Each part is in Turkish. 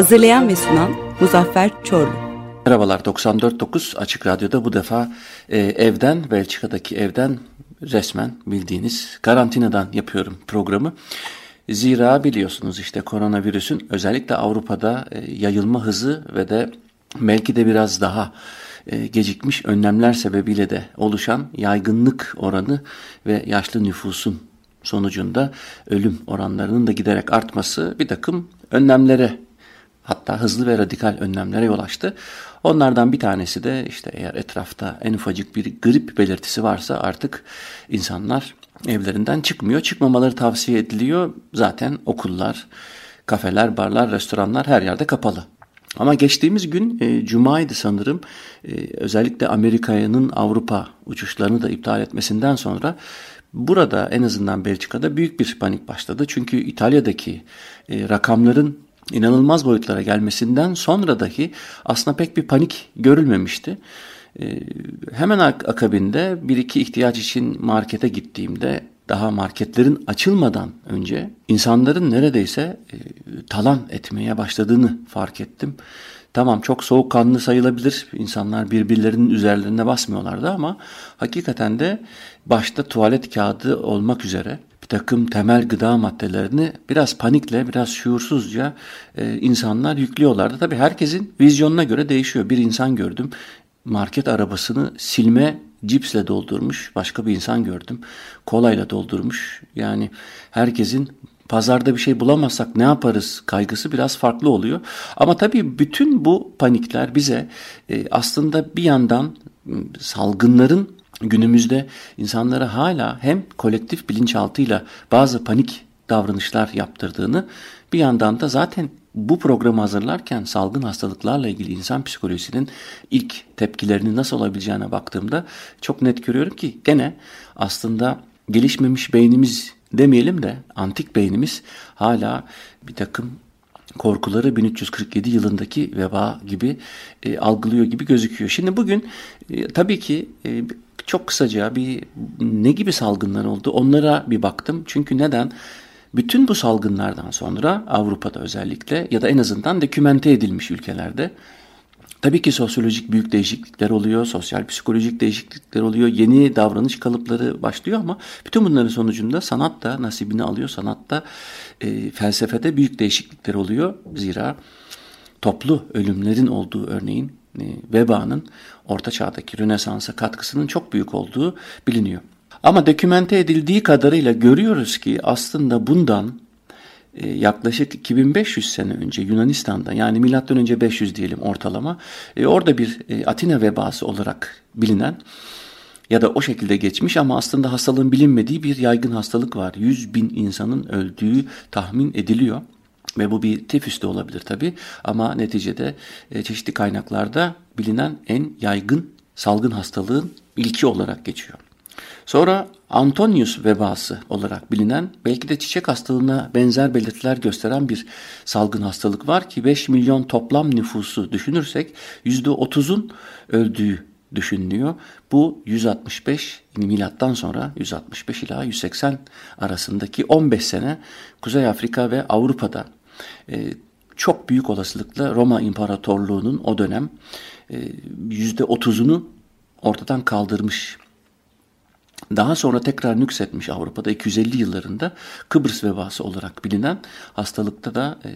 Hazırlayan ve sunan Muzaffer Çorlu. Merhabalar 94.9 Açık Radyo'da bu defa e, evden Belçika'daki evden resmen bildiğiniz karantinadan yapıyorum programı. Zira biliyorsunuz işte koronavirüsün özellikle Avrupa'da e, yayılma hızı ve de belki de biraz daha e, gecikmiş önlemler sebebiyle de oluşan yaygınlık oranı ve yaşlı nüfusun sonucunda ölüm oranlarının da giderek artması bir takım önlemlere hatta hızlı ve radikal önlemlere yol açtı. Onlardan bir tanesi de işte eğer etrafta en ufacık bir grip belirtisi varsa artık insanlar evlerinden çıkmıyor. Çıkmamaları tavsiye ediliyor. Zaten okullar, kafeler, barlar, restoranlar her yerde kapalı. Ama geçtiğimiz gün e, Cuma'ydı sanırım e, özellikle Amerika'nın Avrupa uçuşlarını da iptal etmesinden sonra burada en azından Belçika'da büyük bir panik başladı. Çünkü İtalya'daki e, rakamların inanılmaz boyutlara gelmesinden sonra dahi aslında pek bir panik görülmemişti. Ee, hemen akabinde bir iki ihtiyaç için markete gittiğimde daha marketlerin açılmadan önce insanların neredeyse e, talan etmeye başladığını fark ettim. Tamam çok soğukkanlı sayılabilir. İnsanlar birbirlerinin üzerlerine basmıyorlardı ama hakikaten de başta tuvalet kağıdı olmak üzere takım temel gıda maddelerini biraz panikle, biraz şuursuzca e, insanlar yüklüyorlardı. Tabii herkesin vizyonuna göre değişiyor. Bir insan gördüm market arabasını silme cipsle doldurmuş. Başka bir insan gördüm kolayla doldurmuş. Yani herkesin pazarda bir şey bulamazsak ne yaparız kaygısı biraz farklı oluyor. Ama tabii bütün bu panikler bize e, aslında bir yandan salgınların günümüzde insanlara hala hem kolektif bilinçaltıyla bazı panik davranışlar yaptırdığını bir yandan da zaten bu programı hazırlarken salgın hastalıklarla ilgili insan psikolojisinin ilk tepkilerini nasıl olabileceğine baktığımda çok net görüyorum ki gene aslında gelişmemiş beynimiz demeyelim de antik beynimiz hala bir takım korkuları 1347 yılındaki veba gibi e, algılıyor gibi gözüküyor. Şimdi bugün e, tabii ki e, çok kısaca bir ne gibi salgınlar oldu onlara bir baktım. Çünkü neden? Bütün bu salgınlardan sonra Avrupa'da özellikle ya da en azından dokümente edilmiş ülkelerde tabii ki sosyolojik büyük değişiklikler oluyor, sosyal psikolojik değişiklikler oluyor, yeni davranış kalıpları başlıyor ama bütün bunların sonucunda sanat da nasibini alıyor. Sanatta, e, felsefede büyük değişiklikler oluyor. Zira toplu ölümlerin olduğu örneğin vebanın Orta Çağ'daki Rönesans'a katkısının çok büyük olduğu biliniyor. Ama dokümente edildiği kadarıyla görüyoruz ki aslında bundan e, yaklaşık 2500 sene önce Yunanistan'da yani milattan önce 500 diyelim ortalama e, orada bir Atina vebası olarak bilinen ya da o şekilde geçmiş ama aslında hastalığın bilinmediği bir yaygın hastalık var. 100 bin insanın öldüğü tahmin ediliyor. Ve bu bir tifüs de olabilir tabi ama neticede e, çeşitli kaynaklarda bilinen en yaygın salgın hastalığın ilki olarak geçiyor. Sonra Antonius vebası olarak bilinen belki de çiçek hastalığına benzer belirtiler gösteren bir salgın hastalık var ki 5 milyon toplam nüfusu düşünürsek %30'un öldüğü düşünülüyor. Bu 165 milattan sonra 165 ila 180 arasındaki 15 sene Kuzey Afrika ve Avrupa'da çok büyük olasılıkla Roma İmparatorluğu'nun o dönem e, yüzde otuzunu ortadan kaldırmış. Daha sonra tekrar nüksetmiş Avrupa'da 250 yıllarında Kıbrıs vebası olarak bilinen hastalıkta da e,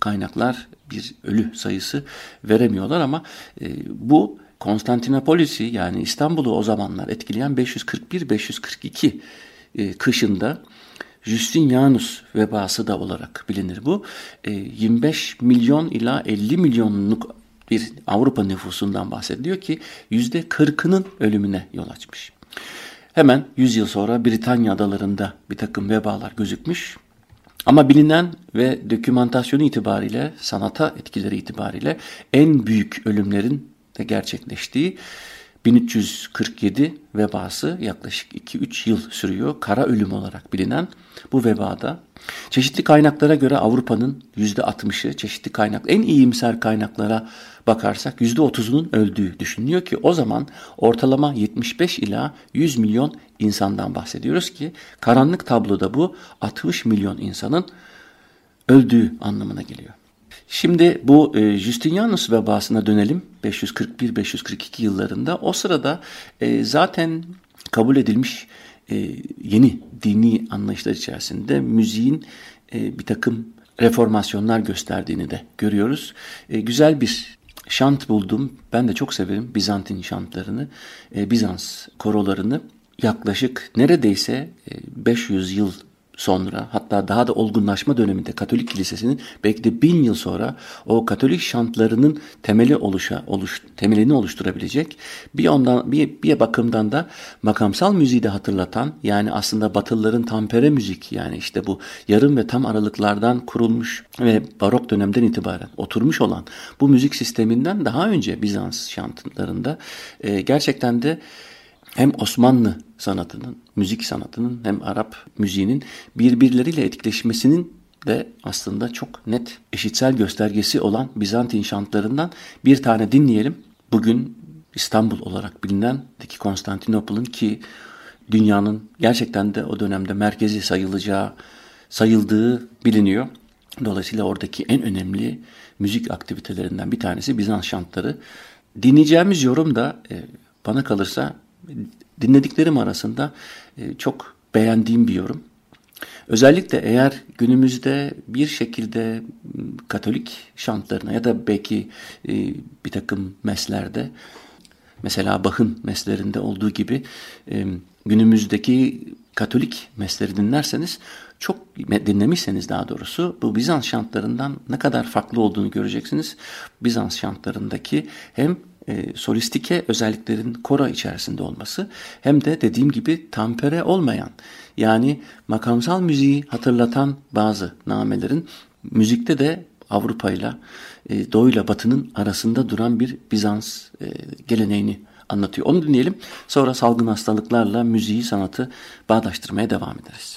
kaynaklar bir ölü sayısı veremiyorlar ama e, bu Konstantinopolis'i yani İstanbul'u o zamanlar etkileyen 541-542 e, kışında Justinianus vebası da olarak bilinir bu. 25 e, milyon ila 50 milyonluk bir Avrupa nüfusundan bahsediyor ki yüzde 40'ının ölümüne yol açmış. Hemen 100 yıl sonra Britanya adalarında bir takım vebalar gözükmüş. Ama bilinen ve dokümantasyonu itibariyle, sanata etkileri itibariyle en büyük ölümlerin de gerçekleştiği 1347 vebası yaklaşık 2-3 yıl sürüyor. Kara ölüm olarak bilinen bu vebada çeşitli kaynaklara göre Avrupa'nın %60'ı çeşitli kaynak en iyimser kaynaklara bakarsak %30'unun öldüğü düşünülüyor ki o zaman ortalama 75 ila 100 milyon insandan bahsediyoruz ki karanlık tabloda bu 60 milyon insanın öldüğü anlamına geliyor. Şimdi bu e, Justinianus vebasına dönelim 541-542 yıllarında. O sırada e, zaten kabul edilmiş e, yeni dini anlayışlar içerisinde müziğin e, bir takım reformasyonlar gösterdiğini de görüyoruz. E, güzel bir şant buldum. Ben de çok severim Bizantin şantlarını, e, Bizans korolarını. Yaklaşık neredeyse e, 500 yıl sonra hatta daha da olgunlaşma döneminde Katolik Kilisesi'nin belki de bin yıl sonra o Katolik şantlarının temeli oluşa, oluş, temelini oluşturabilecek bir ondan bir, bir bakımdan da makamsal müziği de hatırlatan yani aslında Batılıların tampere müzik yani işte bu yarım ve tam aralıklardan kurulmuş ve barok dönemden itibaren oturmuş olan bu müzik sisteminden daha önce Bizans şantlarında e, gerçekten de hem Osmanlı sanatının, müzik sanatının hem Arap müziğinin birbirleriyle etkileşmesinin de aslında çok net eşitsel göstergesi olan Bizantin şantlarından bir tane dinleyelim. Bugün İstanbul olarak bilinen ki Konstantinopol'un ki dünyanın gerçekten de o dönemde merkezi sayılacağı sayıldığı biliniyor. Dolayısıyla oradaki en önemli müzik aktivitelerinden bir tanesi Bizans şantları. Dinleyeceğimiz yorum da e, bana kalırsa dinlediklerim arasında e, çok beğendiğim bir yorum. Özellikle eğer günümüzde bir şekilde Katolik şantlarına ya da belki e, bir takım meslerde mesela Bach'ın meslerinde olduğu gibi e, günümüzdeki Katolik mesleri dinlerseniz çok dinlemişseniz daha doğrusu bu Bizans şantlarından ne kadar farklı olduğunu göreceksiniz. Bizans şantlarındaki hem e, solistike özelliklerin kora içerisinde olması hem de dediğim gibi tampere olmayan yani makamsal müziği hatırlatan bazı namelerin müzikte de Avrupa ile Doğu ile Batı'nın arasında duran bir Bizans e, geleneğini anlatıyor. Onu dinleyelim. Sonra salgın hastalıklarla müziği, sanatı bağdaştırmaya devam ederiz.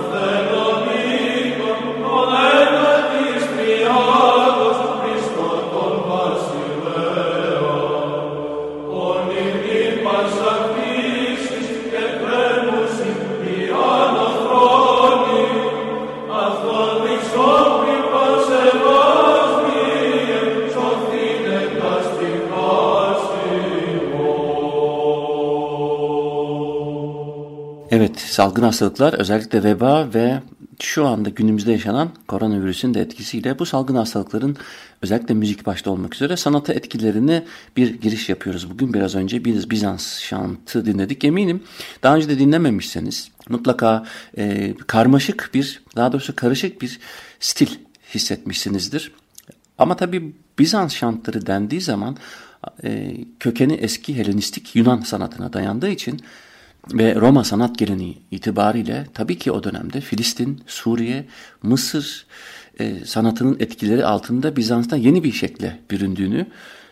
the salgın hastalıklar özellikle veba ve şu anda günümüzde yaşanan koronavirüsün de etkisiyle bu salgın hastalıkların özellikle müzik başta olmak üzere sanata etkilerini bir giriş yapıyoruz. Bugün biraz önce bir Bizans şantı dinledik. Eminim daha önce de dinlememişseniz mutlaka e, karmaşık bir daha doğrusu karışık bir stil hissetmişsinizdir. Ama tabii Bizans şantları dendiği zaman e, kökeni eski Helenistik Yunan sanatına dayandığı için ve Roma sanat geleneği itibariyle tabii ki o dönemde Filistin, Suriye, Mısır e, sanatının etkileri altında Bizans'ta yeni bir şekle büründüğünü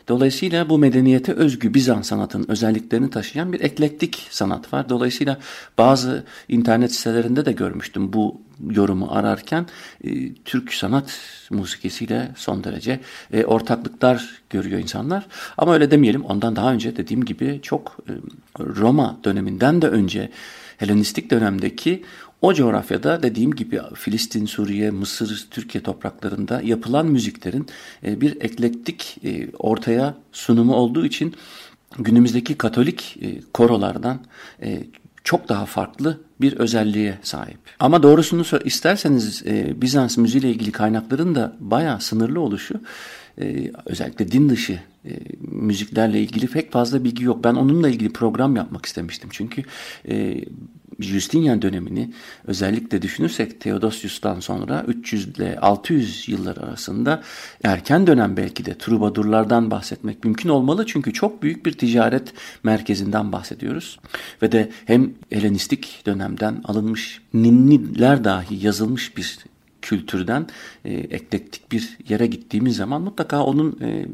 Dolayısıyla bu medeniyete özgü Bizans sanatının özelliklerini taşıyan bir eklektik sanat var. Dolayısıyla bazı internet sitelerinde de görmüştüm bu yorumu ararken e, Türk sanat musikisiyle son derece e, ortaklıklar görüyor insanlar. Ama öyle demeyelim ondan daha önce dediğim gibi çok e, Roma döneminden de önce Helenistik dönemdeki o coğrafyada dediğim gibi Filistin, Suriye, Mısır, Türkiye topraklarında yapılan müziklerin e, bir eklektik e, ortaya sunumu olduğu için günümüzdeki Katolik e, korolardan çok daha farklı bir özelliğe sahip. Ama doğrusunu isterseniz Bizans müziğiyle ilgili kaynakların da bayağı sınırlı oluşu özellikle din dışı müziklerle ilgili pek fazla bilgi yok. Ben onunla ilgili program yapmak istemiştim. Çünkü Justinian dönemini özellikle düşünürsek Theodosius'tan sonra 300 ile 600 yıllar arasında erken dönem belki de trubadurlardan bahsetmek mümkün olmalı. Çünkü çok büyük bir ticaret merkezinden bahsediyoruz. Ve de hem Helenistik dönemden alınmış ninniler dahi yazılmış bir kültürden e, eklektik bir yere gittiğimiz zaman mutlaka onun e,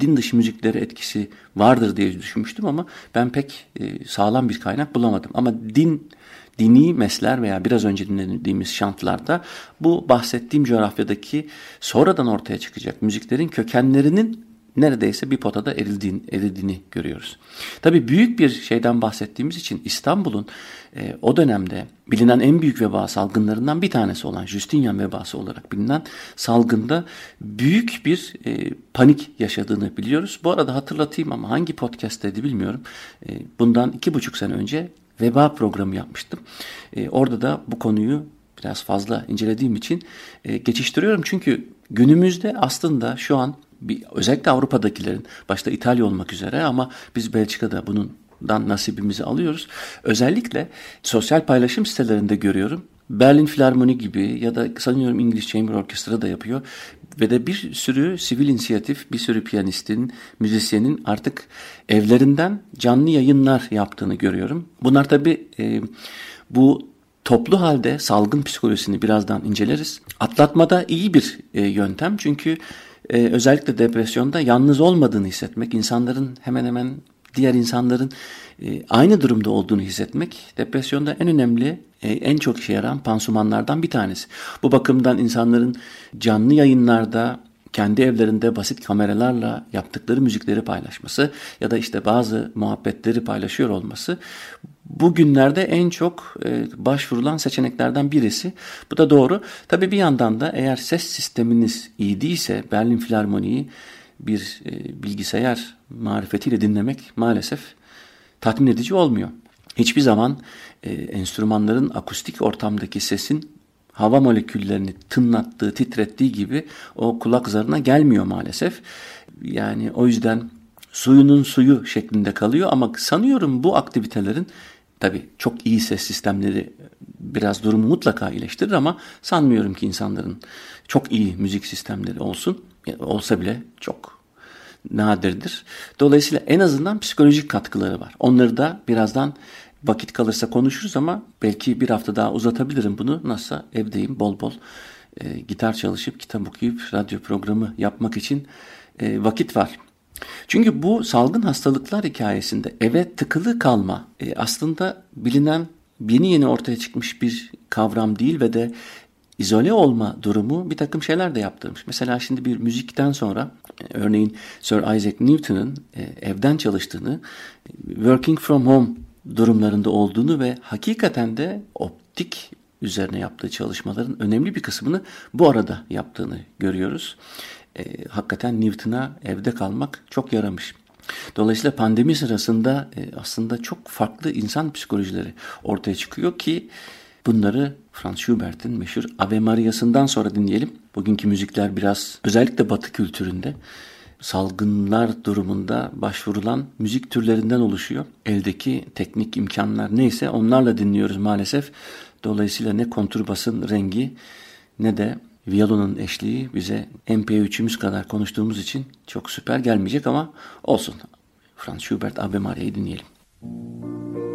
din dışı müziklere etkisi vardır diye düşünmüştüm ama ben pek e, sağlam bir kaynak bulamadım. Ama din dini mesler veya biraz önce dinlediğimiz şantlarda bu bahsettiğim coğrafyadaki sonradan ortaya çıkacak müziklerin kökenlerinin neredeyse bir potada erildiğini, erildiğini görüyoruz. Tabi büyük bir şeyden bahsettiğimiz için İstanbul'un e, o dönemde bilinen en büyük veba salgınlarından bir tanesi olan Justinian vebası olarak bilinen salgında büyük bir e, panik yaşadığını biliyoruz. Bu arada hatırlatayım ama hangi podcast'teydi bilmiyorum. E, bundan iki buçuk sene önce veba programı yapmıştım. E, orada da bu konuyu biraz fazla incelediğim için e, geçiştiriyorum. Çünkü günümüzde aslında şu an bir, özellikle Avrupa'dakilerin başta İtalya olmak üzere ama biz Belçika'da bundan nasibimizi alıyoruz. Özellikle sosyal paylaşım sitelerinde görüyorum. Berlin Filarmoni gibi ya da sanıyorum İngiliz Chamber Orkestra da yapıyor. Ve de bir sürü sivil inisiyatif, bir sürü piyanistin, müzisyenin artık evlerinden canlı yayınlar yaptığını görüyorum. Bunlar tabii e, bu toplu halde salgın psikolojisini birazdan inceleriz. Atlatmada iyi bir e, yöntem çünkü e, özellikle depresyonda yalnız olmadığını hissetmek, insanların hemen hemen diğer insanların e, aynı durumda olduğunu hissetmek depresyonda en önemli, e, en çok işe yarayan pansumanlardan bir tanesi. Bu bakımdan insanların canlı yayınlarda kendi evlerinde basit kameralarla yaptıkları müzikleri paylaşması ya da işte bazı muhabbetleri paylaşıyor olması bugünlerde en çok e, başvurulan seçeneklerden birisi. Bu da doğru. Tabii bir yandan da eğer ses sisteminiz iyi değilse Berlin Filarmoni'yi bir e, bilgisayar marifetiyle dinlemek maalesef tatmin edici olmuyor. Hiçbir zaman e, enstrümanların akustik ortamdaki sesin hava moleküllerini tınlattığı, titrettiği gibi o kulak zarına gelmiyor maalesef. Yani o yüzden suyunun suyu şeklinde kalıyor ama sanıyorum bu aktivitelerin tabi çok iyi ses sistemleri biraz durumu mutlaka iyileştirir ama sanmıyorum ki insanların çok iyi müzik sistemleri olsun. Olsa bile çok nadirdir. Dolayısıyla en azından psikolojik katkıları var. Onları da birazdan vakit kalırsa konuşuruz ama belki bir hafta daha uzatabilirim bunu. Nasıl evdeyim bol bol e, gitar çalışıp kitap okuyup radyo programı yapmak için e, vakit var. Çünkü bu salgın hastalıklar hikayesinde eve tıkılı kalma e, aslında bilinen yeni yeni ortaya çıkmış bir kavram değil ve de izole olma durumu bir takım şeyler de yaptırmış. Mesela şimdi bir müzikten sonra e, örneğin Sir Isaac Newton'ın e, evden çalıştığını, working from home durumlarında olduğunu ve hakikaten de optik üzerine yaptığı çalışmaların önemli bir kısmını bu arada yaptığını görüyoruz. E, hakikaten Newton'a evde kalmak çok yaramış. Dolayısıyla pandemi sırasında e, aslında çok farklı insan psikolojileri ortaya çıkıyor ki bunları Franz Schubert'in meşhur Ave Maria'sından sonra dinleyelim. Bugünkü müzikler biraz özellikle batı kültüründe salgınlar durumunda başvurulan müzik türlerinden oluşuyor. Eldeki teknik imkanlar neyse onlarla dinliyoruz maalesef. Dolayısıyla ne konturbasın rengi ne de Viyolonun eşliği bize MP3'ümüz kadar konuştuğumuz için çok süper gelmeyecek ama olsun. Franz Schubert Ave Maria'yı dinleyelim. Müzik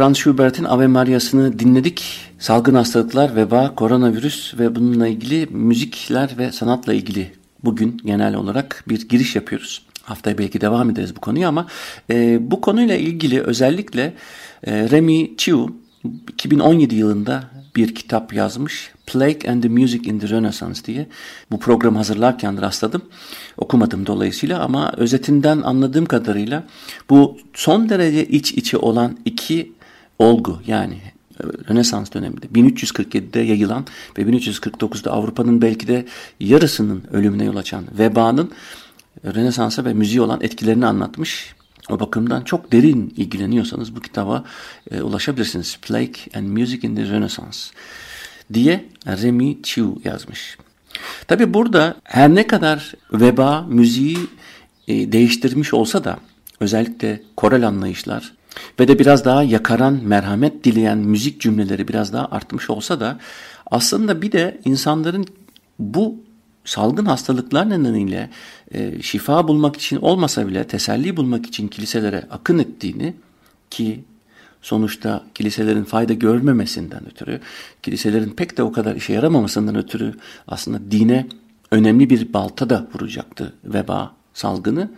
Franz Schubert'in Ave Maria'sını dinledik. Salgın hastalıklar, veba, koronavirüs ve bununla ilgili müzikler ve sanatla ilgili bugün genel olarak bir giriş yapıyoruz. Haftaya belki devam ederiz bu konuya ama e, bu konuyla ilgili özellikle e, Remy Chiu 2017 yılında bir kitap yazmış. Plague and the Music in the Renaissance diye. Bu programı hazırlarken rastladım. Okumadım dolayısıyla ama özetinden anladığım kadarıyla bu son derece iç içe olan iki olgu yani Rönesans döneminde 1347'de yayılan ve 1349'da Avrupa'nın belki de yarısının ölümüne yol açan vebanın Rönesans'a ve müziğe olan etkilerini anlatmış. O bakımdan çok derin ilgileniyorsanız bu kitaba e, ulaşabilirsiniz. Plague and Music in the Renaissance diye Remy Chiu yazmış. Tabi burada her ne kadar veba müziği e, değiştirmiş olsa da özellikle koral anlayışlar ve de biraz daha yakaran, merhamet dileyen müzik cümleleri biraz daha artmış olsa da aslında bir de insanların bu salgın hastalıklar nedeniyle e, şifa bulmak için olmasa bile teselli bulmak için kiliselere akın ettiğini ki sonuçta kiliselerin fayda görmemesinden ötürü, kiliselerin pek de o kadar işe yaramamasından ötürü aslında dine önemli bir balta da vuracaktı veba salgını.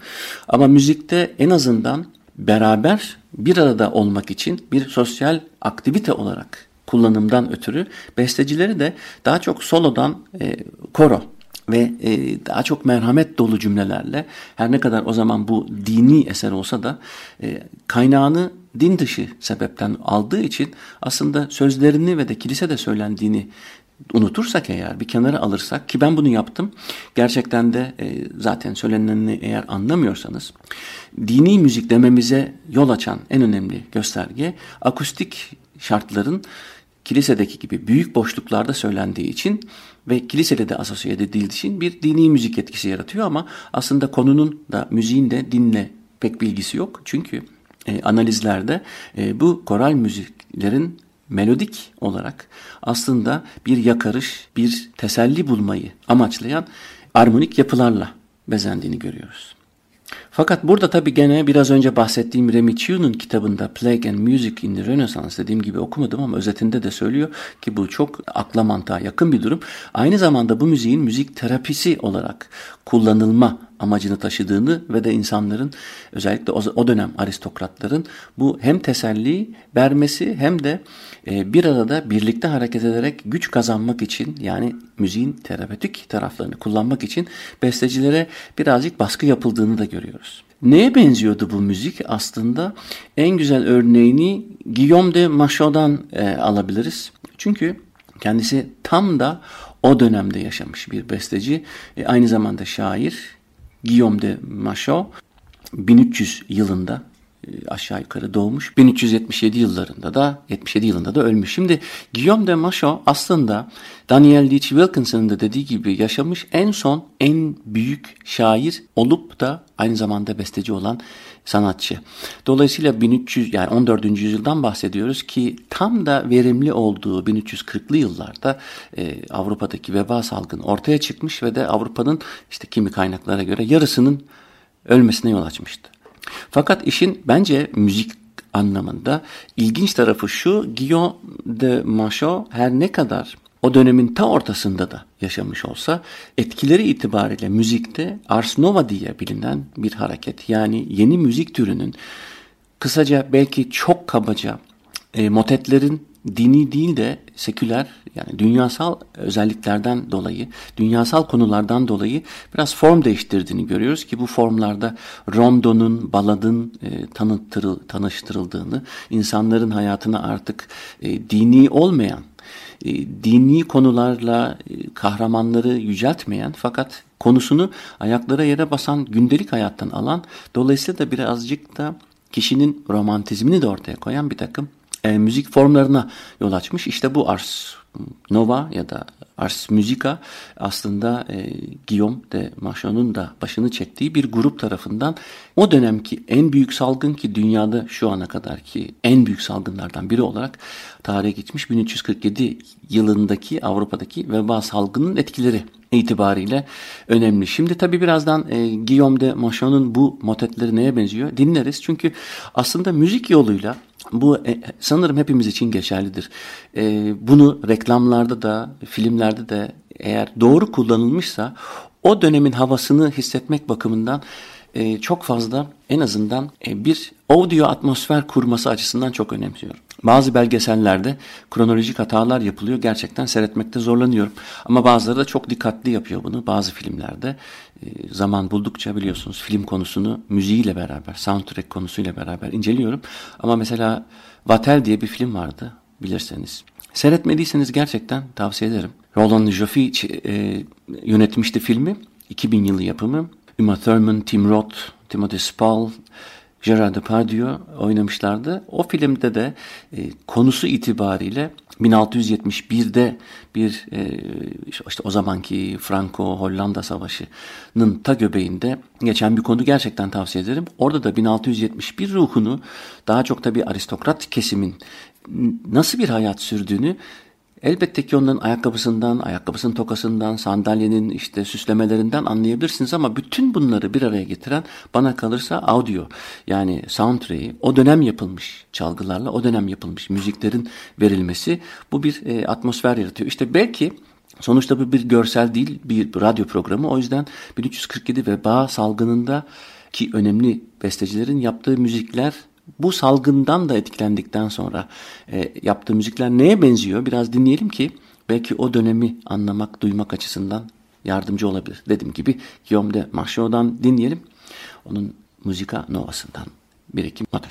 Ama müzikte en azından beraber bir arada olmak için bir sosyal aktivite olarak kullanımdan ötürü bestecileri de daha çok solodan e, koro ve e, daha çok merhamet dolu cümlelerle her ne kadar o zaman bu dini eser olsa da e, kaynağını din dışı sebepten aldığı için aslında sözlerini ve de kilisede söylendiğini unutursak eğer bir kenara alırsak ki ben bunu yaptım gerçekten de e, zaten söylenenini eğer anlamıyorsanız dini müzik dememize yol açan en önemli gösterge akustik şartların kilisedeki gibi büyük boşluklarda söylendiği için ve kilisede de asosiye edildiği için bir dini müzik etkisi yaratıyor ama aslında konunun da müziğin de dinle pek bilgisi yok. Çünkü e, analizlerde e, bu koral müziklerin melodik olarak aslında bir yakarış, bir teselli bulmayı amaçlayan armonik yapılarla bezendiğini görüyoruz. Fakat burada tabii gene biraz önce bahsettiğim Remy Chiu'nun kitabında Plague and Music in the Renaissance dediğim gibi okumadım ama özetinde de söylüyor ki bu çok akla mantığa yakın bir durum. Aynı zamanda bu müziğin müzik terapisi olarak kullanılma amacını taşıdığını ve de insanların özellikle o dönem aristokratların bu hem teselli vermesi hem de e, bir arada birlikte hareket ederek güç kazanmak için yani müziğin terapötik taraflarını kullanmak için bestecilere birazcık baskı yapıldığını da görüyoruz. Neye benziyordu bu müzik? Aslında en güzel örneğini Guillaume de Machaut'dan e, alabiliriz. Çünkü kendisi tam da o dönemde yaşamış bir besteci, e, aynı zamanda şair, Guillaume de Machaut 1300 yılında e, aşağı yukarı doğmuş. 1377 yıllarında da 77 yılında da ölmüş. Şimdi Guillaume de Machaut aslında Daniel Leach Wilkinson'ın da dediği gibi yaşamış en son en büyük şair olup da aynı zamanda besteci olan sanatçı. Dolayısıyla 1300 yani 14. yüzyıldan bahsediyoruz ki tam da verimli olduğu 1340'lı yıllarda e, Avrupa'daki veba salgını ortaya çıkmış ve de Avrupa'nın işte kimi kaynaklara göre yarısının ölmesine yol açmıştı. Fakat işin bence müzik anlamında ilginç tarafı şu Guillaume de Machaut her ne kadar o dönemin ta ortasında da yaşamış olsa etkileri itibariyle müzikte Ars Nova diye bilinen bir hareket yani yeni müzik türünün kısaca belki çok kabaca e, motetlerin dini değil de seküler yani dünyasal özelliklerden dolayı, dünyasal konulardan dolayı biraz form değiştirdiğini görüyoruz ki bu formlarda rondonun, baladın e, tanıttırıl, tanıştırıldığını, insanların hayatına artık e, dini olmayan, e, dini konularla e, kahramanları yüceltmeyen fakat konusunu ayaklara yere basan gündelik hayattan alan, dolayısıyla da birazcık da kişinin romantizmini de ortaya koyan bir takım e, müzik formlarına yol açmış. İşte bu Ars Nova ya da Ars Musica aslında e, Guillaume de Machaut'un da başını çektiği bir grup tarafından o dönemki en büyük salgın ki dünyada şu ana kadar ki en büyük salgınlardan biri olarak tarihe geçmiş 1347 yılındaki Avrupa'daki veba salgının etkileri itibariyle önemli. Şimdi tabi birazdan e, Guillaume de Machaut'un bu motetleri neye benziyor dinleriz. Çünkü aslında müzik yoluyla Bu e, sanırım hepimiz için geçerlidir. E, bunu reklamlarda da, filmlerde de eğer doğru kullanılmışsa o dönemin havasını hissetmek bakımından e, çok fazla en azından e, bir audio atmosfer kurması açısından çok önemsiyorum. Bazı belgesellerde kronolojik hatalar yapılıyor. Gerçekten seyretmekte zorlanıyorum. Ama bazıları da çok dikkatli yapıyor bunu. Bazı filmlerde e, zaman buldukça biliyorsunuz film konusunu müziğiyle beraber, soundtrack konusuyla beraber inceliyorum. Ama mesela Vatel diye bir film vardı bilirseniz. Seyretmediyseniz gerçekten tavsiye ederim. Roland Joffe yönetmişti filmi. 2000 yılı yapımı. Uma Thurman, Tim Roth, Timothy Spall, Gerard Depardieu oynamışlardı. O filmde de e, konusu itibariyle 1671'de bir e, işte o zamanki Franco-Hollanda Savaşı'nın ta göbeğinde geçen bir konu gerçekten tavsiye ederim. Orada da 1671 ruhunu daha çok da bir aristokrat kesimin nasıl bir hayat sürdüğünü Elbette ki onların ayakkabısından, ayakkabısının tokasından, sandalyenin işte süslemelerinden anlayabilirsiniz ama bütün bunları bir araya getiren bana kalırsa audio yani soundtrack'i o dönem yapılmış çalgılarla o dönem yapılmış müziklerin verilmesi bu bir e, atmosfer yaratıyor. İşte belki sonuçta bu bir görsel değil bir radyo programı o yüzden 1347 veba salgınında ki önemli bestecilerin yaptığı müzikler bu salgından da etkilendikten sonra e, yaptığı müzikler neye benziyor? Biraz dinleyelim ki belki o dönemi anlamak, duymak açısından yardımcı olabilir. Dediğim gibi Guillaume de Marchot'dan dinleyelim. Onun Müzika Nova'sından bir iki not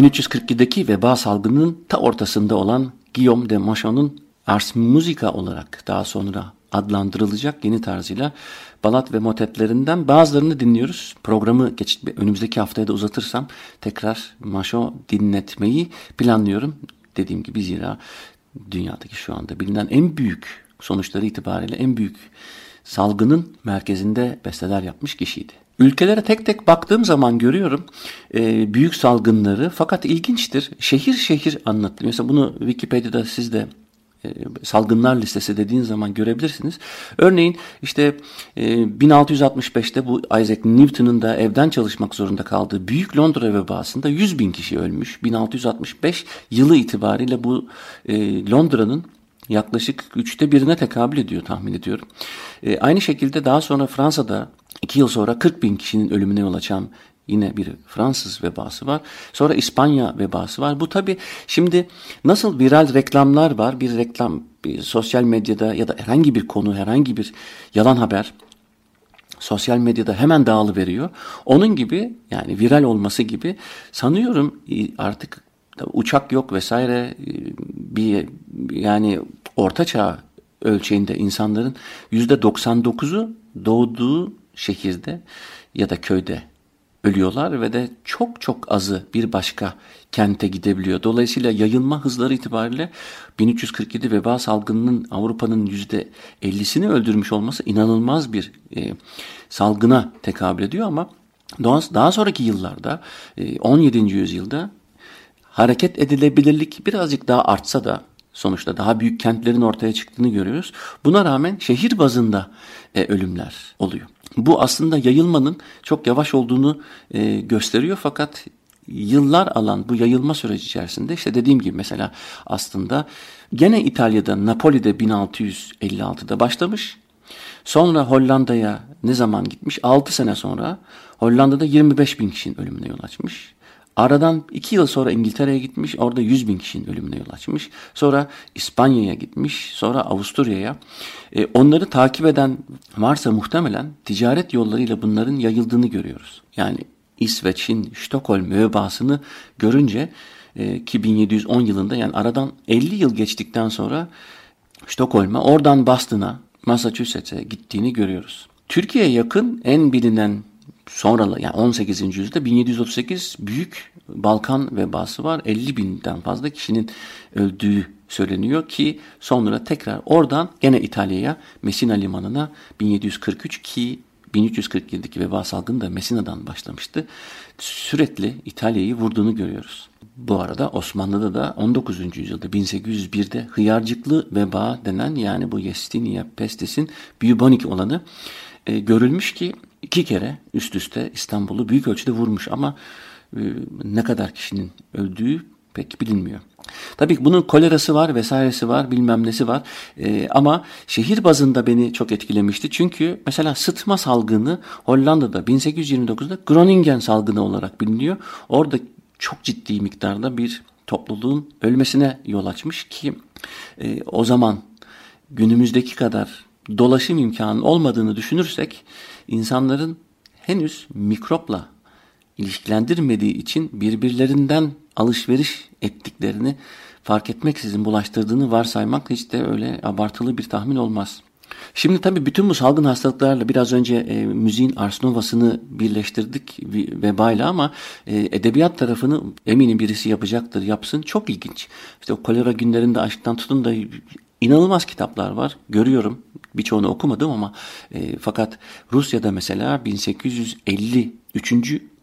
1342'deki veba salgının ta ortasında olan Guillaume de Machon'un Ars Musica olarak daha sonra adlandırılacak yeni tarzıyla balat ve motetlerinden bazılarını dinliyoruz. Programı geç, önümüzdeki haftaya da uzatırsam tekrar Maşo dinletmeyi planlıyorum. Dediğim gibi zira dünyadaki şu anda bilinen en büyük sonuçları itibariyle en büyük salgının merkezinde besteler yapmış kişiydi. Ülkelere tek tek baktığım zaman görüyorum e, büyük salgınları fakat ilginçtir şehir şehir anlatılıyor. Mesela bunu Wikipedia'da siz de e, salgınlar listesi dediğin zaman görebilirsiniz. Örneğin işte 1665'te e, bu Isaac Newton'un da evden çalışmak zorunda kaldığı büyük Londra vebasında 100 bin kişi ölmüş. 1665 yılı itibariyle bu e, Londra'nın yaklaşık üçte birine tekabül ediyor tahmin ediyorum. Aynı şekilde daha sonra Fransa'da iki yıl sonra 40 bin kişinin ölümüne yol açan Yine bir Fransız vebası var. Sonra İspanya vebası var. Bu tabi şimdi nasıl viral reklamlar var. Bir reklam bir sosyal medyada ya da herhangi bir konu herhangi bir yalan haber sosyal medyada hemen dağılı veriyor. Onun gibi yani viral olması gibi sanıyorum artık uçak yok vesaire bir yani orta çağ ölçeğinde insanların yüzde 99'u doğduğu şehirde ya da köyde ölüyorlar ve de çok çok azı bir başka kente gidebiliyor. Dolayısıyla yayılma hızları itibariyle 1347 veba salgınının Avrupa'nın %50'sini öldürmüş olması inanılmaz bir e, salgına tekabül ediyor ama daha sonraki yıllarda 17. E, yüzyılda hareket edilebilirlik birazcık daha artsa da sonuçta daha büyük kentlerin ortaya çıktığını görüyoruz. Buna rağmen şehir bazında e, ölümler oluyor. Bu aslında yayılmanın çok yavaş olduğunu e, gösteriyor fakat yıllar alan bu yayılma süreci içerisinde işte dediğim gibi mesela aslında gene İtalya'da Napoli'de 1656'da başlamış. Sonra Hollanda'ya ne zaman gitmiş? 6 sene sonra Hollanda'da 25 bin kişinin ölümüne yol açmış. Aradan iki yıl sonra İngiltere'ye gitmiş. Orada 100 bin kişinin ölümüne yol açmış. Sonra İspanya'ya gitmiş. Sonra Avusturya'ya. E, onları takip eden varsa muhtemelen ticaret yollarıyla bunların yayıldığını görüyoruz. Yani İsveç'in Stockholm vebasını görünce e, ki 1710 yılında yani aradan 50 yıl geçtikten sonra Stockholm'a oradan Boston'a Massachusetts'e gittiğini görüyoruz. Türkiye'ye yakın en bilinen sonra yani 18. yüzyılda 1738 büyük Balkan vebası var. 50 binden fazla kişinin öldüğü söyleniyor ki sonra tekrar oradan gene İtalya'ya Messina limanına 1743 ki 1347'deki veba salgını da Messina'dan başlamıştı. Sürekli İtalya'yı vurduğunu görüyoruz. Bu arada Osmanlı'da da 19. yüzyılda 1801'de hıyarcıklı veba denen yani bu Yestinia pestis'in bubonic olanı e, görülmüş ki iki kere üst üste İstanbul'u büyük ölçüde vurmuş ama e, ne kadar kişinin öldüğü pek bilinmiyor. Tabii bunun kolerası var vesairesi var bilmem nesi var ee, ama şehir bazında beni çok etkilemişti. Çünkü mesela sıtma salgını Hollanda'da 1829'da Groningen salgını olarak biliniyor. Orada çok ciddi miktarda bir topluluğun ölmesine yol açmış ki e, o zaman günümüzdeki kadar dolaşım imkanı olmadığını düşünürsek insanların henüz mikropla ilişkilendirmediği için birbirlerinden alışveriş ettiklerini fark etmeksizin bulaştırdığını varsaymak hiç de öyle abartılı bir tahmin olmaz. Şimdi tabii bütün bu salgın hastalıklarla biraz önce e, müziğin Arsnova'sını birleştirdik vebayla ama e, edebiyat tarafını eminim birisi yapacaktır, yapsın. Çok ilginç. İşte o kolera günlerinde aşktan tutun da inanılmaz kitaplar var. Görüyorum. Birçoğunu okumadım ama e, fakat Rusya'da mesela 1853.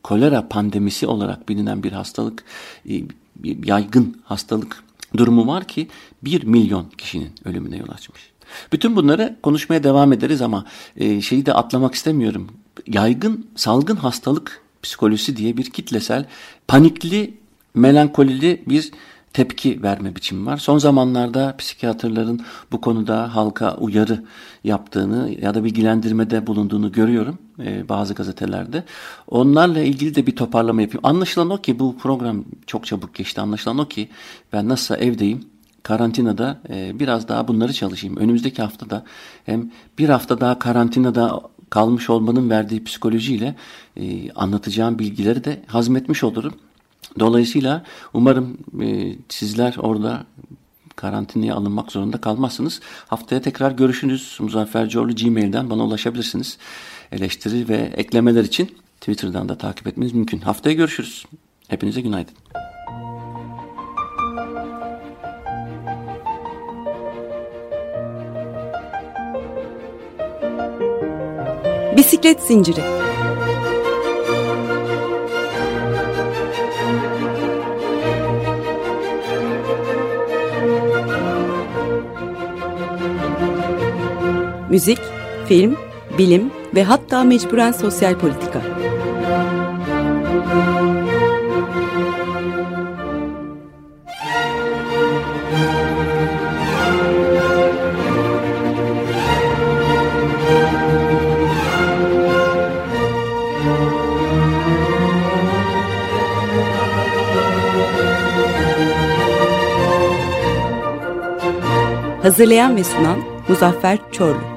kolera pandemisi olarak bilinen bir hastalık, e, bir yaygın hastalık durumu var ki 1 milyon kişinin ölümüne yol açmış. Bütün bunları konuşmaya devam ederiz ama e, şeyi de atlamak istemiyorum. Yaygın salgın hastalık psikolojisi diye bir kitlesel panikli melankolili bir tepki verme biçimi var. Son zamanlarda psikiyatrların bu konuda halka uyarı yaptığını ya da bilgilendirmede bulunduğunu görüyorum e, bazı gazetelerde. Onlarla ilgili de bir toparlama yapayım. Anlaşılan o ki bu program çok çabuk geçti. Anlaşılan o ki ben nasılsa evdeyim karantinada e, biraz daha bunları çalışayım. Önümüzdeki haftada hem bir hafta daha karantinada kalmış olmanın verdiği psikolojiyle e, anlatacağım bilgileri de hazmetmiş olurum. Dolayısıyla umarım e, sizler orada karantinaya alınmak zorunda kalmazsınız. Haftaya tekrar görüşünüz. Muzaffer Coğlu Gmail'den bana ulaşabilirsiniz. Eleştiri ve eklemeler için Twitter'dan da takip etmeniz mümkün. Haftaya görüşürüz. Hepinize günaydın. Bisiklet Zinciri Müzik, film, bilim ve hatta mecburen sosyal politika. Hazırlayan ve sunan Muzaffer Çorlu.